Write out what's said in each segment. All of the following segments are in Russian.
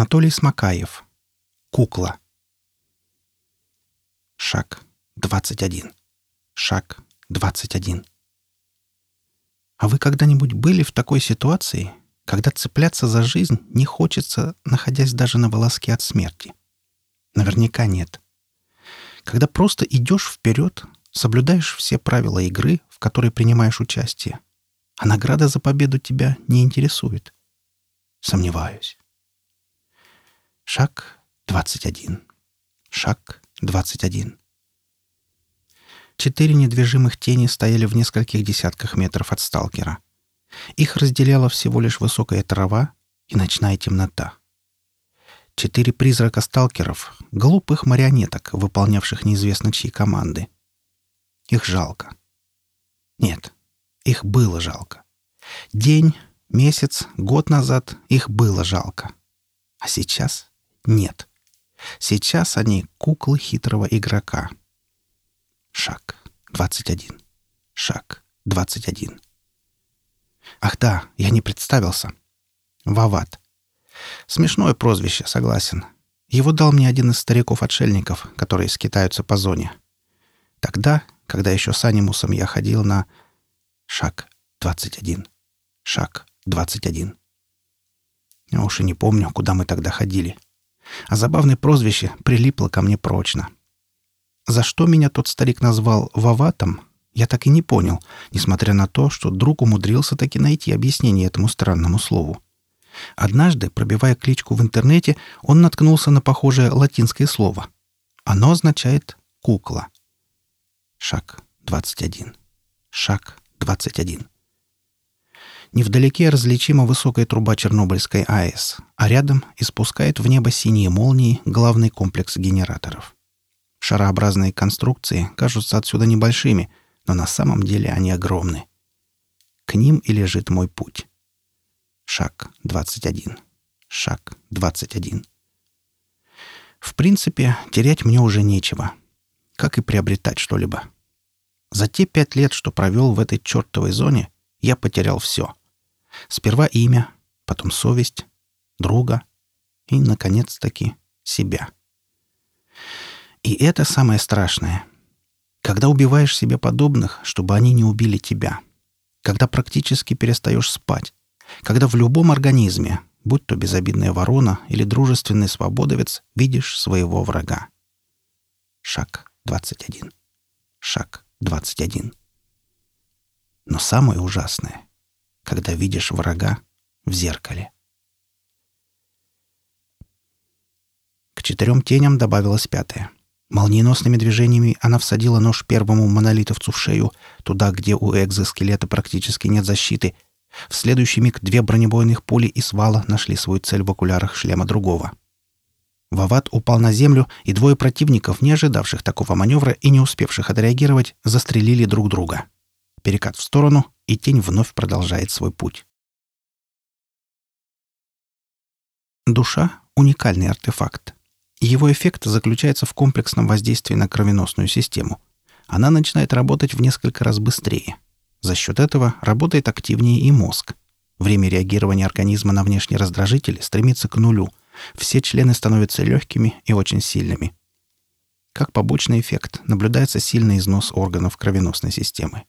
Анатолий Смакаев. Кукла. Шаг 21. Шаг 21. А вы когда-нибудь были в такой ситуации, когда цепляться за жизнь не хочется, находясь даже на волоске от смерти? Наверняка нет. Когда просто идешь вперед, соблюдаешь все правила игры, в которой принимаешь участие, а награда за победу тебя не интересует. Сомневаюсь. Шаг 21. Шаг 21. Четыре недвижимых тени стояли в нескольких десятках метров от сталкера. Их разделяла всего лишь высокая трава и ночная темнота. Четыре призрака сталкеров, глупых марионеток, выполнявших неизвестно чьи команды. Их жалко. Нет, их было жалко. День, месяц, год назад их было жалко. А сейчас нет. Сейчас они куклы хитрого игрока. Шаг 21. Шаг 21. Ах да, я не представился. Вават. Смешное прозвище, согласен. Его дал мне один из стариков-отшельников, которые скитаются по зоне. Тогда, когда еще с анимусом я ходил на... Шаг 21. Шаг 21. Я уж и не помню, куда мы тогда ходили. — а забавное прозвище прилипло ко мне прочно. За что меня тот старик назвал «ваватом», я так и не понял, несмотря на то, что друг умудрился таки найти объяснение этому странному слову. Однажды, пробивая кличку в интернете, он наткнулся на похожее латинское слово. Оно означает «кукла». Шаг 21. Шаг 21. Невдалеке различима высокая труба Чернобыльской АЭС, а рядом испускает в небо синие молнии главный комплекс генераторов. Шарообразные конструкции кажутся отсюда небольшими, но на самом деле они огромны. К ним и лежит мой путь. Шаг 21. Шаг 21. В принципе, терять мне уже нечего. Как и приобретать что-либо. За те пять лет, что провел в этой чертовой зоне, я потерял все — Сперва имя, потом совесть, друга и, наконец-таки, себя. И это самое страшное. Когда убиваешь себе подобных, чтобы они не убили тебя. Когда практически перестаешь спать. Когда в любом организме, будь то безобидная ворона или дружественный свободовец, видишь своего врага. Шаг 21. Шаг 21. Но самое ужасное — когда видишь врага в зеркале. К четырем теням добавилась пятая. Молниеносными движениями она всадила нож первому монолитовцу в шею, туда, где у экзоскелета практически нет защиты. В следующий миг две бронебойных пули и свала нашли свою цель в окулярах шлема другого. Вават упал на землю, и двое противников, не ожидавших такого маневра и не успевших отреагировать, застрелили друг друга. Перекат в сторону, и тень вновь продолжает свой путь. Душа — уникальный артефакт. Его эффект заключается в комплексном воздействии на кровеносную систему. Она начинает работать в несколько раз быстрее. За счет этого работает активнее и мозг. Время реагирования организма на внешние раздражители стремится к нулю. Все члены становятся легкими и очень сильными. Как побочный эффект наблюдается сильный износ органов кровеносной системы.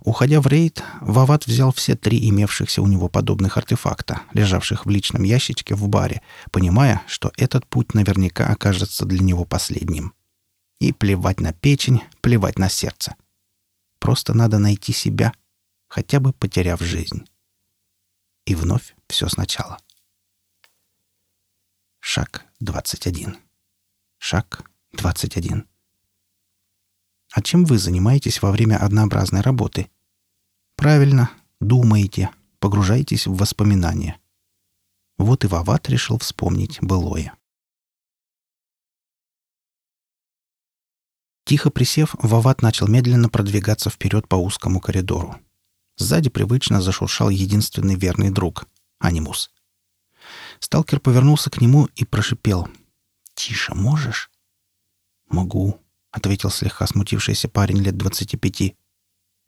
Уходя в рейд, Вават взял все три имевшихся у него подобных артефакта, лежавших в личном ящичке в баре, понимая, что этот путь наверняка окажется для него последним. И плевать на печень, плевать на сердце. Просто надо найти себя, хотя бы потеряв жизнь. И вновь все сначала. Шаг 21. Шаг 21. А чем вы занимаетесь во время однообразной работы? Правильно, думаете, погружаетесь в воспоминания. Вот и Вават решил вспомнить былое. Тихо присев, Вават начал медленно продвигаться вперед по узкому коридору. Сзади привычно зашуршал единственный верный друг — Анимус. Сталкер повернулся к нему и прошипел. «Тише можешь?» «Могу», ответил слегка смутившийся парень лет двадцати пяти.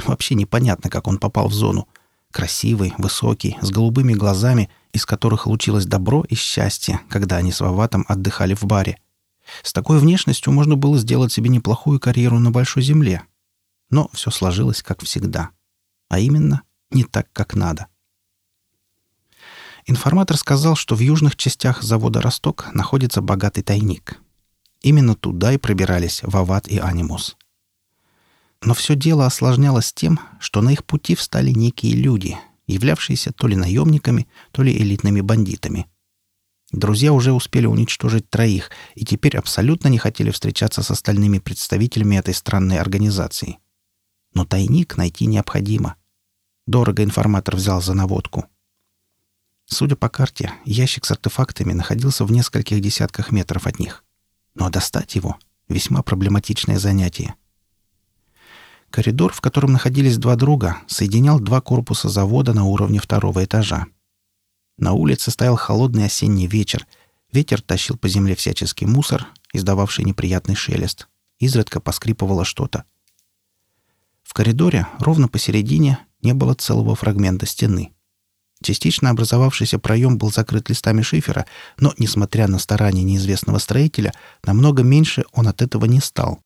Вообще непонятно, как он попал в зону. Красивый, высокий, с голубыми глазами, из которых лучилось добро и счастье, когда они с Ваватом отдыхали в баре. С такой внешностью можно было сделать себе неплохую карьеру на Большой Земле. Но все сложилось как всегда. А именно, не так, как надо. Информатор сказал, что в южных частях завода «Росток» находится богатый тайник. Именно туда и пробирались Вават и Анимус. Но все дело осложнялось тем, что на их пути встали некие люди, являвшиеся то ли наемниками, то ли элитными бандитами. Друзья уже успели уничтожить троих и теперь абсолютно не хотели встречаться с остальными представителями этой странной организации. Но тайник найти необходимо. Дорого информатор взял за наводку. Судя по карте, ящик с артефактами находился в нескольких десятках метров от них. Но достать его — весьма проблематичное занятие — Коридор, в котором находились два друга, соединял два корпуса завода на уровне второго этажа. На улице стоял холодный осенний вечер. Ветер тащил по земле всяческий мусор, издававший неприятный шелест. Изредка поскрипывало что-то. В коридоре, ровно посередине, не было целого фрагмента стены. Частично образовавшийся проем был закрыт листами шифера, но, несмотря на старания неизвестного строителя, намного меньше он от этого не стал.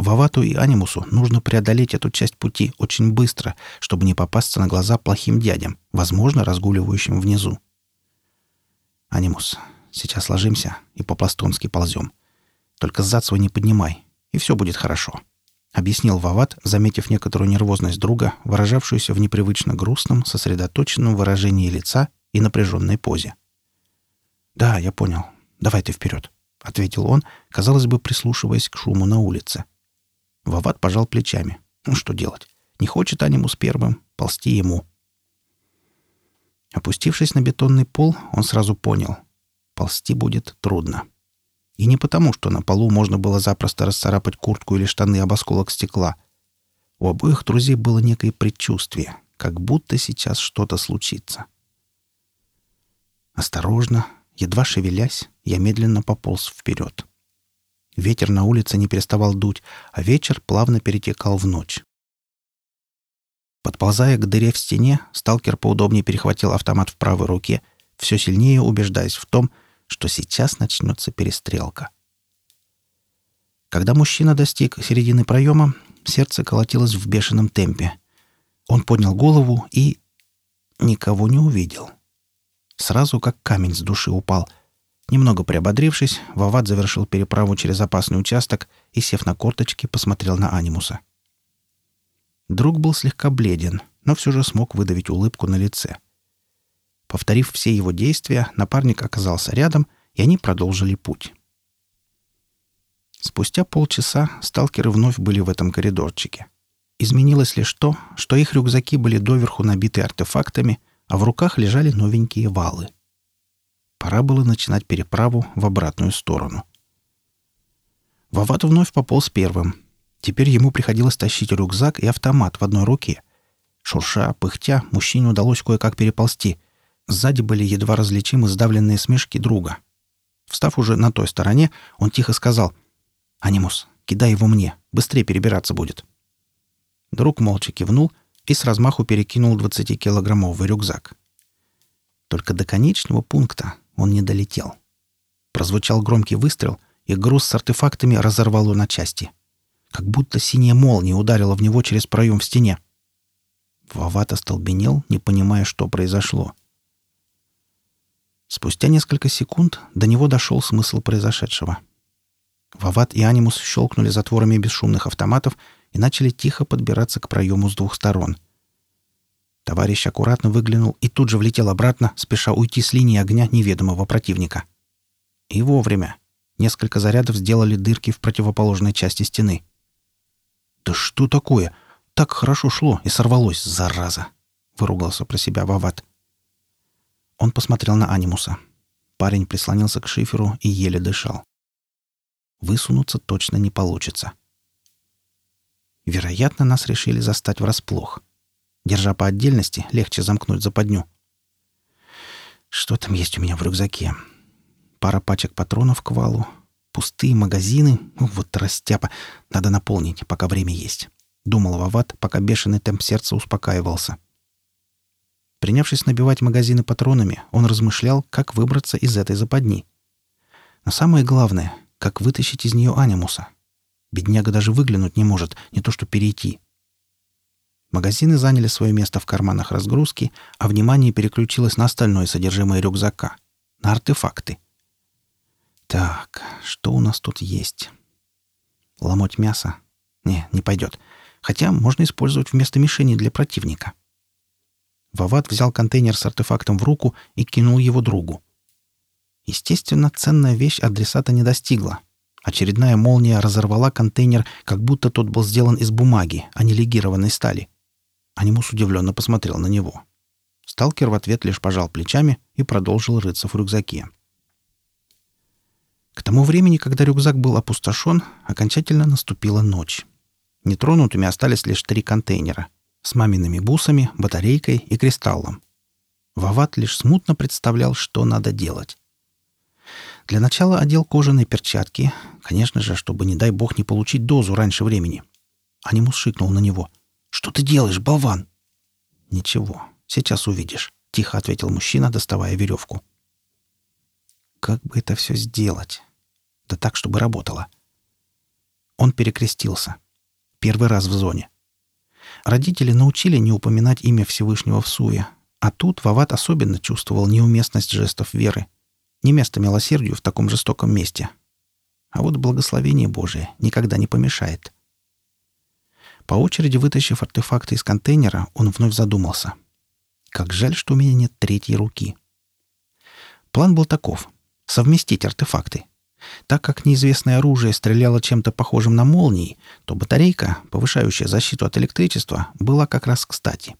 Вавату и Анимусу нужно преодолеть эту часть пути очень быстро, чтобы не попасться на глаза плохим дядям, возможно, разгуливающим внизу. «Анимус, сейчас ложимся и по-пластунски ползем. Только зад свой не поднимай, и все будет хорошо», — объяснил Вават, заметив некоторую нервозность друга, выражавшуюся в непривычно грустном, сосредоточенном выражении лица и напряженной позе. «Да, я понял. Давай ты вперед», — ответил он, казалось бы, прислушиваясь к шуму на улице. Вават пожал плечами. Ну что делать? Не хочет анимус первым, ползти ему. Опустившись на бетонный пол, он сразу понял. Ползти будет трудно. И не потому, что на полу можно было запросто расцарапать куртку или штаны об осколок стекла. У обоих друзей было некое предчувствие, как будто сейчас что-то случится. Осторожно, едва шевелясь, я медленно пополз вперед. Ветер на улице не переставал дуть, а вечер плавно перетекал в ночь. Подползая к дыре в стене, сталкер поудобнее перехватил автомат в правой руке, все сильнее убеждаясь в том, что сейчас начнется перестрелка. Когда мужчина достиг середины проема, сердце колотилось в бешеном темпе. Он поднял голову и... никого не увидел. Сразу как камень с души упал — Немного приободрившись, Вават завершил переправу через опасный участок и, сев на корточки, посмотрел на Анимуса. Друг был слегка бледен, но все же смог выдавить улыбку на лице. Повторив все его действия, напарник оказался рядом, и они продолжили путь. Спустя полчаса сталкеры вновь были в этом коридорчике. Изменилось лишь то, что их рюкзаки были доверху набиты артефактами, а в руках лежали новенькие валы — Пора было начинать переправу в обратную сторону. Вават вновь пополз первым. Теперь ему приходилось тащить рюкзак и автомат в одной руке. Шурша, пыхтя, мужчине удалось кое-как переползти. Сзади были едва различимы сдавленные смешки друга. Встав уже на той стороне, он тихо сказал «Анимус, кидай его мне, быстрее перебираться будет». Друг молча кивнул и с размаху перекинул 20-килограммовый рюкзак. Только до конечного пункта он не долетел. Прозвучал громкий выстрел, и груз с артефактами разорвало на части. Как будто синяя молния ударила в него через проем в стене. Вават остолбенел, не понимая, что произошло. Спустя несколько секунд до него дошел смысл произошедшего. Вават и Анимус щелкнули затворами бесшумных автоматов и начали тихо подбираться к проему с двух сторон — Товарищ аккуратно выглянул и тут же влетел обратно, спеша уйти с линии огня неведомого противника. И вовремя. Несколько зарядов сделали дырки в противоположной части стены. «Да что такое? Так хорошо шло и сорвалось, зараза!» — выругался про себя Вават. Он посмотрел на Анимуса. Парень прислонился к шиферу и еле дышал. Высунуться точно не получится. Вероятно, нас решили застать врасплох — Держа по отдельности, легче замкнуть западню. Что там есть у меня в рюкзаке? Пара пачек патронов к валу, пустые магазины, ну, вот растяпа. Надо наполнить, пока время есть. — думал Вават, пока бешеный темп сердца успокаивался. Принявшись набивать магазины патронами, он размышлял, как выбраться из этой западни. Но самое главное — как вытащить из нее анимуса. Бедняга даже выглянуть не может, не то что перейти. Магазины заняли свое место в карманах разгрузки, а внимание переключилось на остальное содержимое рюкзака — на артефакты. Так, что у нас тут есть? Ломоть мясо? Не, не пойдет. Хотя можно использовать вместо мишени для противника. Вават взял контейнер с артефактом в руку и кинул его другу. Естественно, ценная вещь адресата не достигла. Очередная молния разорвала контейнер, как будто тот был сделан из бумаги, а не легированной стали. Анимус удивленно посмотрел на него. Сталкер в ответ лишь пожал плечами и продолжил рыться в рюкзаке. К тому времени, когда рюкзак был опустошен, окончательно наступила ночь. Нетронутыми остались лишь три контейнера с мамиными бусами, батарейкой и кристаллом. Вават лишь смутно представлял, что надо делать. Для начала одел кожаные перчатки, конечно же, чтобы, не дай бог, не получить дозу раньше времени. Анимус шикнул на него. «Что ты делаешь, болван?» «Ничего, сейчас увидишь», — тихо ответил мужчина, доставая веревку. «Как бы это все сделать?» Да так, чтобы работало. Он перекрестился. Первый раз в зоне. Родители научили не упоминать имя Всевышнего в суе, а тут Вават особенно чувствовал неуместность жестов веры. Не место милосердию в таком жестоком месте. А вот благословение Божие никогда не помешает. По очереди вытащив артефакты из контейнера, он вновь задумался. Как жаль, что у меня нет третьей руки. План был таков — совместить артефакты. Так как неизвестное оружие стреляло чем-то похожим на молнии, то батарейка, повышающая защиту от электричества, была как раз кстати.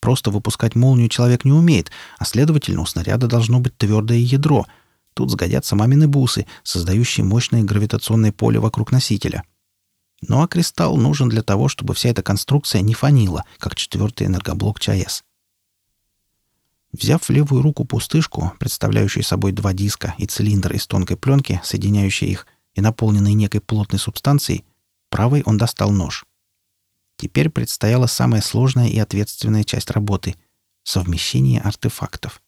Просто выпускать молнию человек не умеет, а следовательно у снаряда должно быть твердое ядро. Тут сгодятся мамины бусы, создающие мощное гравитационное поле вокруг носителя. Ну а кристалл нужен для того, чтобы вся эта конструкция не фанила, как четвертый энергоблок ЧАЭС. Взяв в левую руку пустышку, представляющую собой два диска и цилиндр из тонкой пленки, соединяющий их и наполненный некой плотной субстанцией, правой он достал нож. Теперь предстояла самая сложная и ответственная часть работы — совмещение артефактов.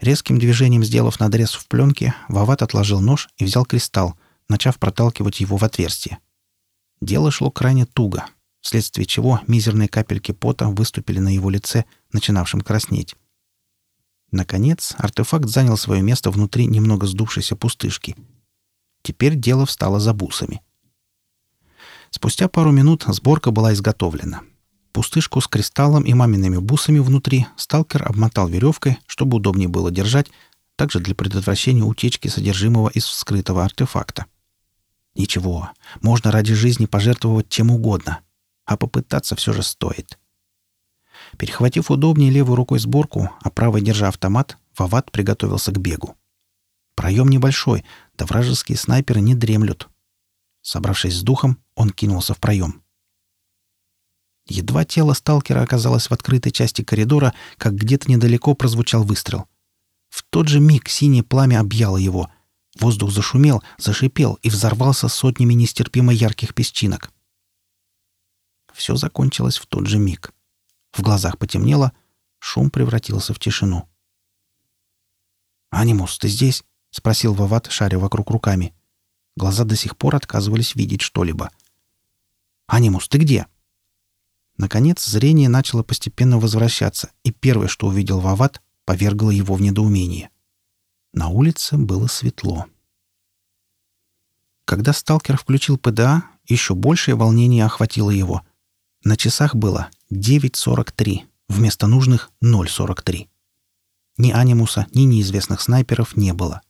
Резким движением сделав надрез в пленке, Вават отложил нож и взял кристалл, начав проталкивать его в отверстие. Дело шло крайне туго, вследствие чего мизерные капельки пота выступили на его лице, начинавшем краснеть. Наконец, артефакт занял свое место внутри немного сдувшейся пустышки. Теперь дело встало за бусами. Спустя пару минут сборка была изготовлена. Пустышку с кристаллом и мамиными бусами внутри сталкер обмотал веревкой, чтобы удобнее было держать, также для предотвращения утечки содержимого из вскрытого артефакта. Ничего, можно ради жизни пожертвовать чем угодно а попытаться все же стоит. Перехватив удобнее левой рукой сборку, а правой держа автомат, Вават приготовился к бегу. Проем небольшой, да вражеские снайперы не дремлют. Собравшись с духом, он кинулся в проем. Едва тело сталкера оказалось в открытой части коридора, как где-то недалеко прозвучал выстрел. В тот же миг синее пламя объяло его. Воздух зашумел, зашипел и взорвался сотнями нестерпимо ярких песчинок все закончилось в тот же миг. В глазах потемнело, шум превратился в тишину. «Анимус, ты здесь?» — спросил Вават, шаря вокруг руками. Глаза до сих пор отказывались видеть что-либо. «Анимус, ты где?» Наконец, зрение начало постепенно возвращаться, и первое, что увидел Вават, повергло его в недоумение. На улице было светло. Когда сталкер включил ПДА, еще большее волнение охватило его — на часах было 9.43, вместо нужных 0.43. Ни анимуса, ни неизвестных снайперов не было.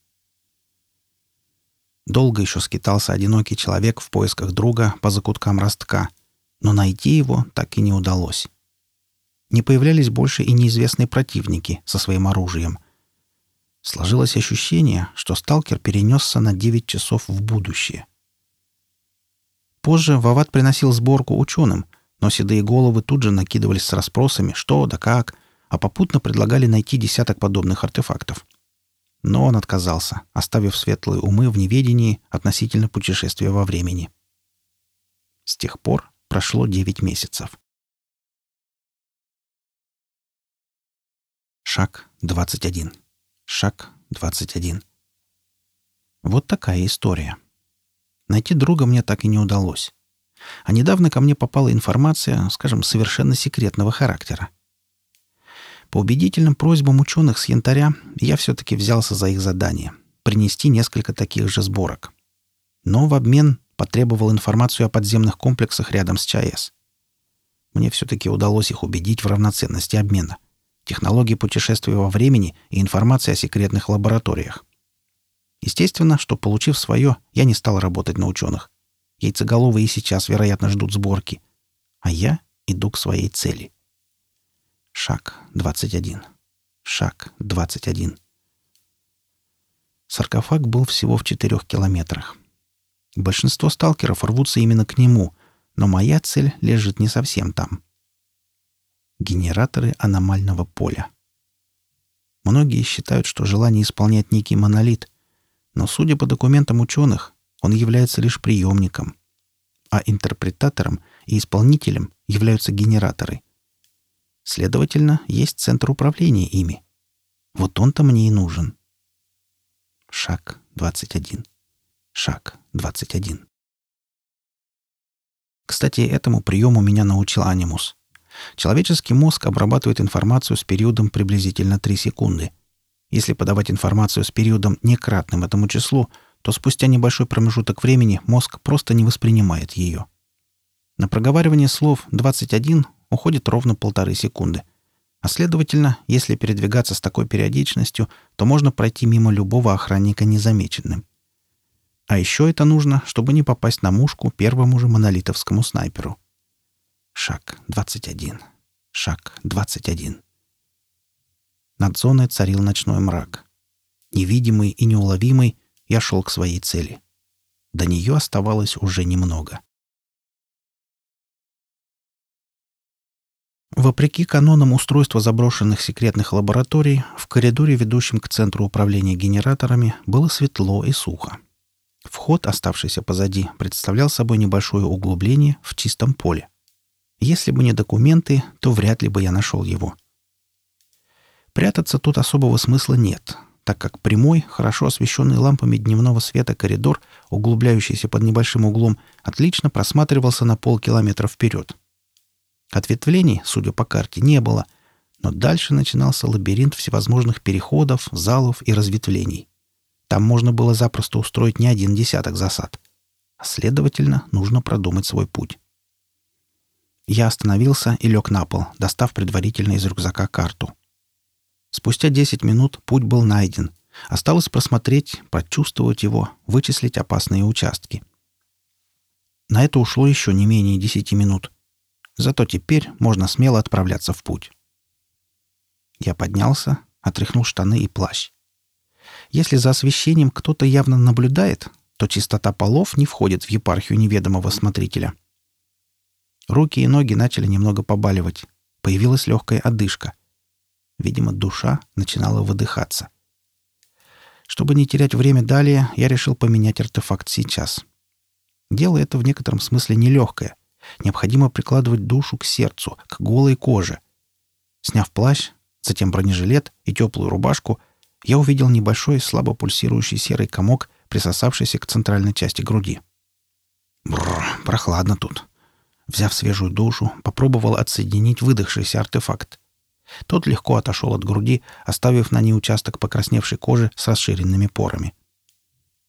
Долго еще скитался одинокий человек в поисках друга по закуткам ростка, но найти его так и не удалось. Не появлялись больше и неизвестные противники со своим оружием. Сложилось ощущение, что сталкер перенесся на 9 часов в будущее. Позже Вават приносил сборку ученым, но седые головы тут же накидывались с расспросами, что да как, а попутно предлагали найти десяток подобных артефактов. Но он отказался, оставив светлые умы в неведении относительно путешествия во времени. С тех пор прошло 9 месяцев. Шаг 21. Шаг 21. Вот такая история. Найти друга мне так и не удалось. А недавно ко мне попала информация, скажем, совершенно секретного характера. По убедительным просьбам ученых с янтаря я все-таки взялся за их задание — принести несколько таких же сборок. Но в обмен потребовал информацию о подземных комплексах рядом с ЧАЭС. Мне все-таки удалось их убедить в равноценности обмена. Технологии путешествия во времени и информация о секретных лабораториях. Естественно, что, получив свое, я не стал работать на ученых. Яйцеголовые сейчас, вероятно, ждут сборки. А я иду к своей цели. Шаг 21. Шаг 21. Саркофаг был всего в четырех километрах. Большинство сталкеров рвутся именно к нему, но моя цель лежит не совсем там. Генераторы аномального поля. Многие считают, что желание исполнять некий монолит, но, судя по документам ученых, он является лишь приемником, а интерпретатором и исполнителем являются генераторы. Следовательно, есть центр управления ими. Вот он-то мне и нужен. Шаг 21. Шаг 21. Кстати, этому приему меня научил Анимус. Человеческий мозг обрабатывает информацию с периодом приблизительно 3 секунды. Если подавать информацию с периодом некратным этому числу — то спустя небольшой промежуток времени мозг просто не воспринимает ее. На проговаривание слов 21 уходит ровно полторы секунды. А следовательно, если передвигаться с такой периодичностью, то можно пройти мимо любого охранника незамеченным. А еще это нужно, чтобы не попасть на мушку первому же монолитовскому снайперу. Шаг 21. Шаг 21. Над зоной царил ночной мрак. Невидимый и неуловимый, я шел к своей цели. До нее оставалось уже немного. Вопреки канонам устройства заброшенных секретных лабораторий, в коридоре, ведущем к центру управления генераторами, было светло и сухо. Вход, оставшийся позади, представлял собой небольшое углубление в чистом поле. Если бы не документы, то вряд ли бы я нашел его. Прятаться тут особого смысла нет, так как прямой, хорошо освещенный лампами дневного света коридор, углубляющийся под небольшим углом, отлично просматривался на полкилометра вперед. Ответвлений, судя по карте, не было, но дальше начинался лабиринт всевозможных переходов, залов и разветвлений. Там можно было запросто устроить не один десяток засад. А следовательно, нужно продумать свой путь. Я остановился и лег на пол, достав предварительно из рюкзака карту — Спустя 10 минут путь был найден. Осталось просмотреть, прочувствовать его, вычислить опасные участки. На это ушло еще не менее 10 минут. Зато теперь можно смело отправляться в путь. Я поднялся, отряхнул штаны и плащ. Если за освещением кто-то явно наблюдает, то чистота полов не входит в епархию неведомого смотрителя. Руки и ноги начали немного побаливать. Появилась легкая одышка — Видимо, душа начинала выдыхаться. Чтобы не терять время далее, я решил поменять артефакт сейчас. Дело это в некотором смысле нелегкое. Необходимо прикладывать душу к сердцу, к голой коже. Сняв плащ, затем бронежилет и теплую рубашку, я увидел небольшой слабо пульсирующий серый комок, присосавшийся к центральной части груди. Бррр, прохладно тут. Взяв свежую душу, попробовал отсоединить выдохшийся артефакт. Тот легко отошел от груди, оставив на ней участок покрасневшей кожи с расширенными порами.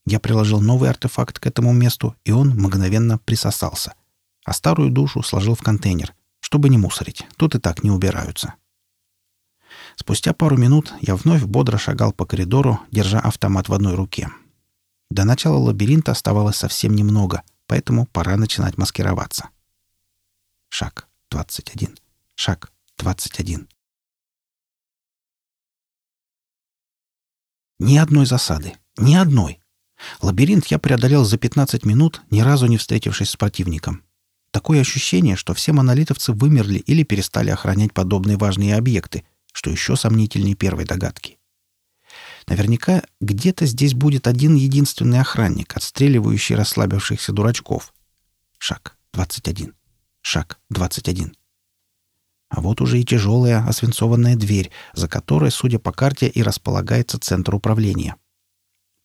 Я приложил новый артефакт к этому месту, и он мгновенно присосался. А старую душу сложил в контейнер, чтобы не мусорить. Тут и так не убираются. Спустя пару минут я вновь бодро шагал по коридору, держа автомат в одной руке. До начала лабиринта оставалось совсем немного, поэтому пора начинать маскироваться. Шаг 21. Шаг 21. Ни одной засады. Ни одной. Лабиринт я преодолел за 15 минут, ни разу не встретившись с противником. Такое ощущение, что все монолитовцы вымерли или перестали охранять подобные важные объекты, что еще сомнительнее первой догадки. Наверняка где-то здесь будет один единственный охранник, отстреливающий расслабившихся дурачков. Шаг 21. Шаг 21. А вот уже и тяжелая освинцованная дверь, за которой, судя по карте, и располагается центр управления.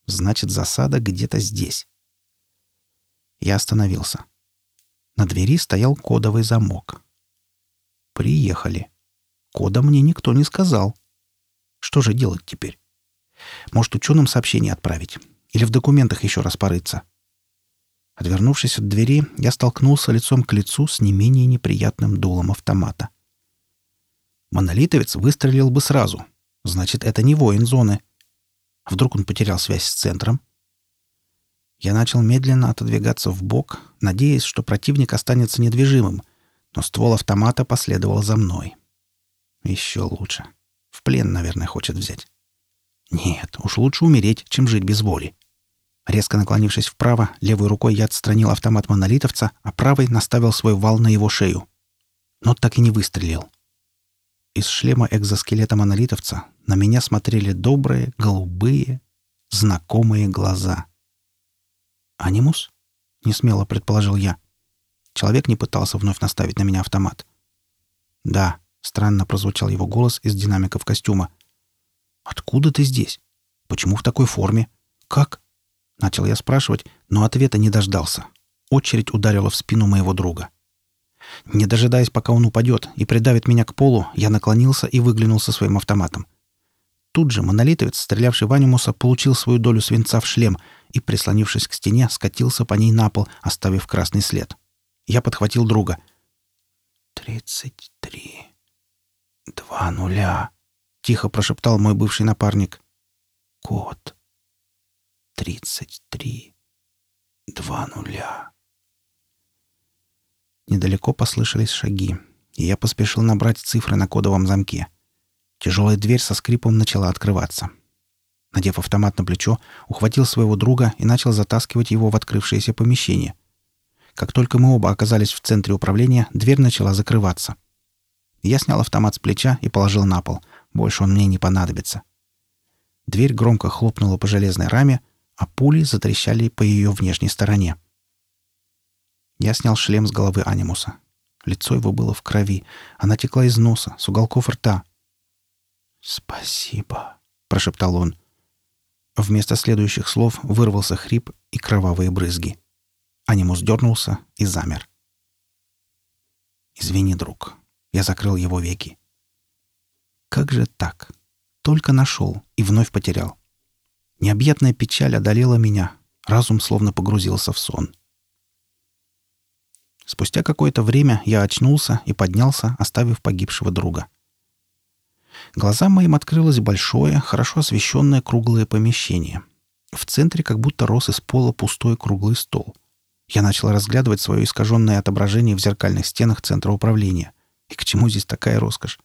Значит, засада где-то здесь. Я остановился. На двери стоял кодовый замок. Приехали. Кода мне никто не сказал. Что же делать теперь? Может, ученым сообщение отправить? Или в документах еще раз порыться? Отвернувшись от двери, я столкнулся лицом к лицу с не менее неприятным дулом автомата. Монолитовец выстрелил бы сразу. Значит, это не воин зоны. Вдруг он потерял связь с центром? Я начал медленно отодвигаться в бок, надеясь, что противник останется недвижимым, но ствол автомата последовал за мной. Еще лучше. В плен, наверное, хочет взять. Нет, уж лучше умереть, чем жить без воли. Резко наклонившись вправо, левой рукой я отстранил автомат монолитовца, а правой наставил свой вал на его шею. Но так и не выстрелил. Из шлема экзоскелета монолитовца на меня смотрели добрые, голубые, знакомые глаза. «Анимус?» — несмело предположил я. Человек не пытался вновь наставить на меня автомат. «Да», — странно прозвучал его голос из динамиков костюма. «Откуда ты здесь? Почему в такой форме? Как?» Начал я спрашивать, но ответа не дождался. Очередь ударила в спину моего друга. Не дожидаясь, пока он упадет и придавит меня к полу, я наклонился и выглянул со своим автоматом. Тут же монолитовец, стрелявший в анимуса, получил свою долю свинца в шлем и, прислонившись к стене, скатился по ней на пол, оставив красный след. Я подхватил друга. «Тридцать три. Два нуля», — тихо прошептал мой бывший напарник. «Кот. Тридцать три. Два нуля». Недалеко послышались шаги, и я поспешил набрать цифры на кодовом замке. Тяжелая дверь со скрипом начала открываться. Надев автомат на плечо, ухватил своего друга и начал затаскивать его в открывшееся помещение. Как только мы оба оказались в центре управления, дверь начала закрываться. Я снял автомат с плеча и положил на пол. Больше он мне не понадобится. Дверь громко хлопнула по железной раме, а пули затрещали по ее внешней стороне. Я снял шлем с головы анимуса. Лицо его было в крови. Она текла из носа, с уголков рта. «Спасибо», — прошептал он. Вместо следующих слов вырвался хрип и кровавые брызги. Анимус дернулся и замер. «Извини, друг». Я закрыл его веки. «Как же так? Только нашел и вновь потерял. Необъятная печаль одолела меня. Разум словно погрузился в сон. Спустя какое-то время я очнулся и поднялся, оставив погибшего друга. Глазам моим открылось большое, хорошо освещенное круглое помещение. В центре как будто рос из пола пустой круглый стол. Я начал разглядывать свое искаженное отображение в зеркальных стенах центра управления. И к чему здесь такая роскошь?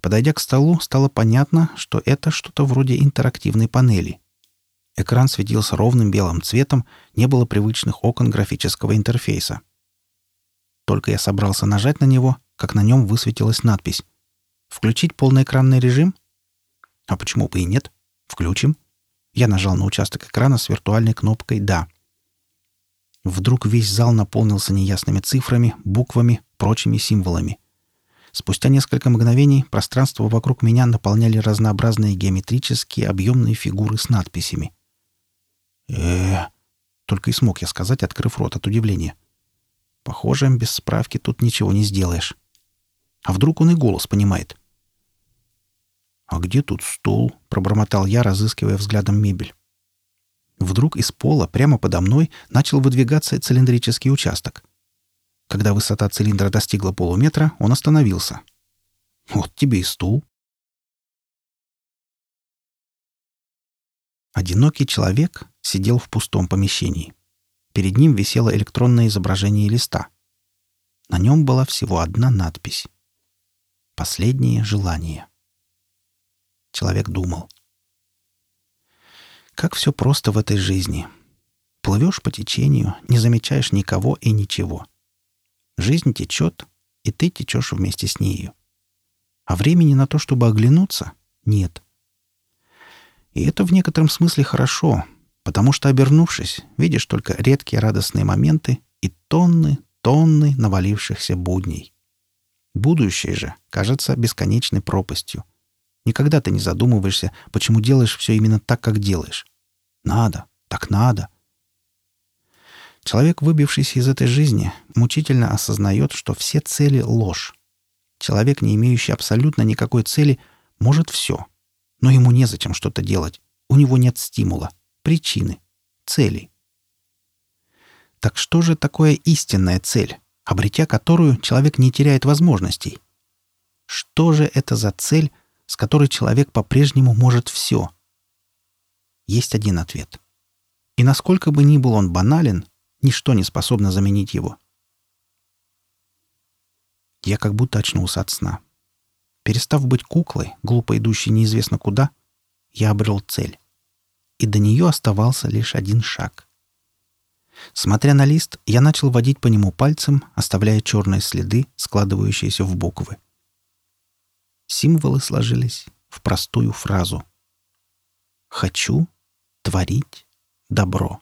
Подойдя к столу, стало понятно, что это что-то вроде интерактивной панели. Экран светился ровным белым цветом, не было привычных окон графического интерфейса. Только я собрался нажать на него, как на нем высветилась надпись. «Включить полноэкранный режим?» А почему бы и нет? Включим. Я нажал на участок экрана с виртуальной кнопкой «Да». Вдруг весь зал наполнился неясными цифрами, буквами, прочими символами. Спустя несколько мгновений пространство вокруг меня наполняли разнообразные геометрические объемные фигуры с надписями. э Только и смог я сказать, открыв рот от удивления. Похоже, без справки тут ничего не сделаешь. А вдруг он и голос понимает? «А где тут стол?» — пробормотал я, разыскивая взглядом мебель. Вдруг из пола прямо подо мной начал выдвигаться цилиндрический участок. Когда высота цилиндра достигла полуметра, он остановился. «Вот тебе и стул». Одинокий человек сидел в пустом помещении. Перед ним висело электронное изображение листа. На нем была всего одна надпись. «Последнее желание». Человек думал. Как все просто в этой жизни. Плывешь по течению, не замечаешь никого и ничего. Жизнь течет, и ты течешь вместе с нею. А времени на то, чтобы оглянуться, нет. И это в некотором смысле хорошо — потому что, обернувшись, видишь только редкие радостные моменты и тонны, тонны навалившихся будней. Будущее же кажется бесконечной пропастью. Никогда ты не задумываешься, почему делаешь все именно так, как делаешь. Надо, так надо. Человек, выбившийся из этой жизни, мучительно осознает, что все цели — ложь. Человек, не имеющий абсолютно никакой цели, может все. Но ему незачем что-то делать. У него нет стимула, причины, цели. Так что же такое истинная цель, обретя которую человек не теряет возможностей? Что же это за цель, с которой человек по-прежнему может все? Есть один ответ. И насколько бы ни был он банален, ничто не способно заменить его. Я как будто очнулся от сна. Перестав быть куклой, глупо идущей неизвестно куда, я обрел цель. И до нее оставался лишь один шаг. Смотря на лист, я начал водить по нему пальцем, оставляя черные следы, складывающиеся в буквы. Символы сложились в простую фразу. «Хочу творить добро».